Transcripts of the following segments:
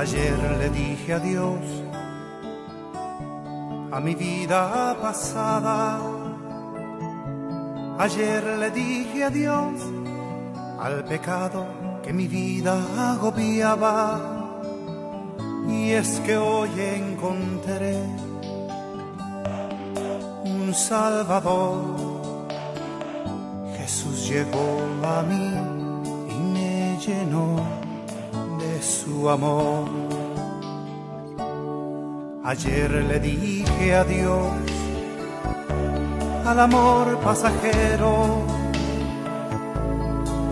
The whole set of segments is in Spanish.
Ayer le dije adiós a mi vida pasada. Ayer le dije adiós al pecado que mi vida agobiaba. Y es que hoy encontré un Salvador. Jesús llegó a mí y me llenó su amor. Ayer le dije adiós al amor pasajero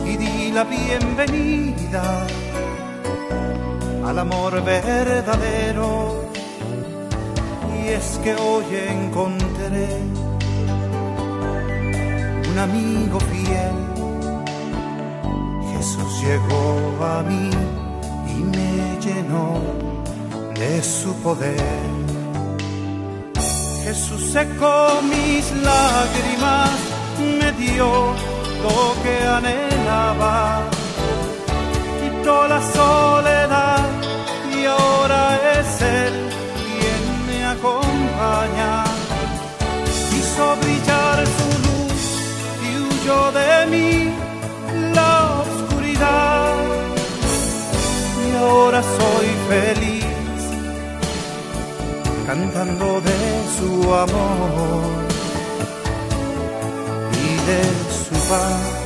y di la bienvenida al amor verdadero. Y es que hoy encontré un amigo fiel. Jesús llegó a mí y me llenó de su poder. Jesús secó mis lágrimas, me dio lo que anhelaba, quitó la soledad soy feliz cantando de su amor y de su paz.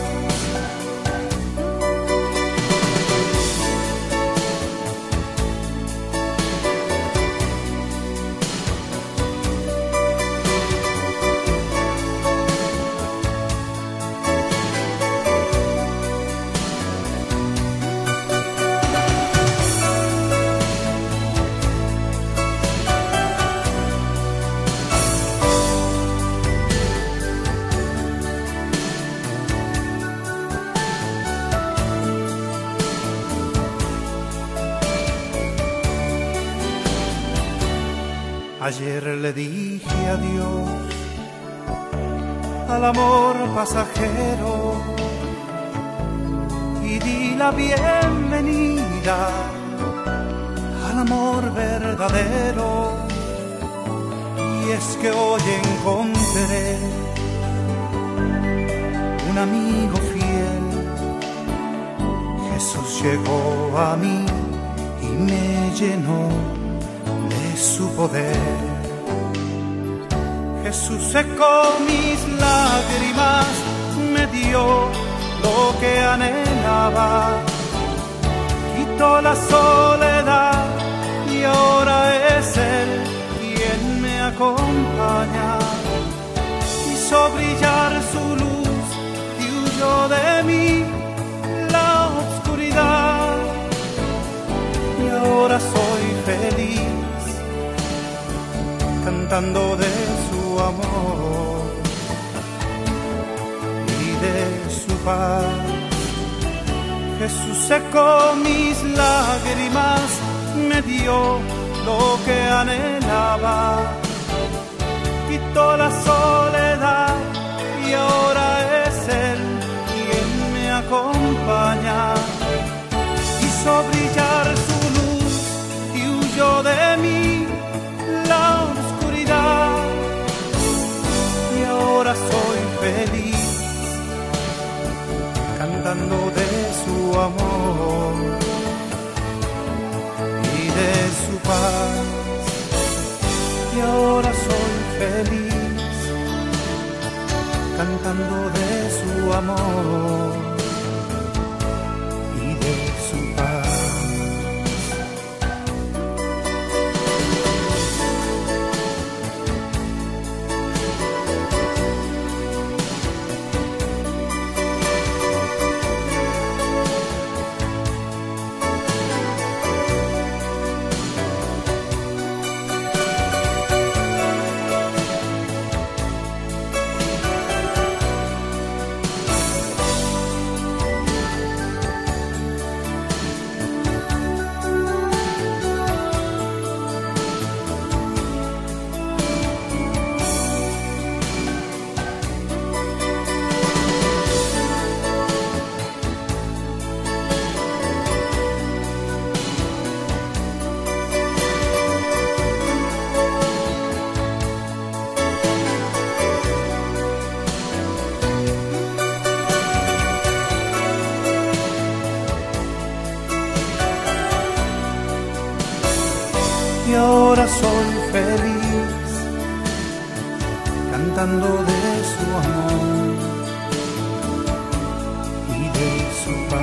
Ayer le dije adiós al amor pasajero y di la bienvenida al amor verdadero. Y es que hoy encontré un amigo fiel. Jesús llegó a mí y me llenó su poder. Jesús secó mis lágrimas, me dio lo que anhelaba, quitó la soledad y ahora es Él quien me acompaña. Hizo brillar su luz y huyó de mí de su amor y de su paz. Jesús secó mis lágrimas, me dio lo que anhelaba, quitó la soledad y ahora es Él quien me acompaña. Hizo brillar su luz y huyó de mí y ahora soy feliz cantando de su amor y de su paz.